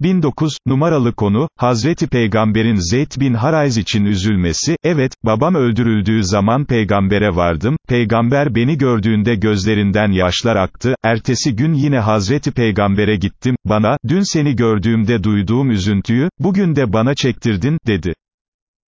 1009, numaralı konu, Hazreti Peygamberin Zeyd bin Harayz için üzülmesi, evet, babam öldürüldüğü zaman peygambere vardım, peygamber beni gördüğünde gözlerinden yaşlar aktı, ertesi gün yine Hazreti Peygamber'e gittim, bana, dün seni gördüğümde duyduğum üzüntüyü, bugün de bana çektirdin, dedi.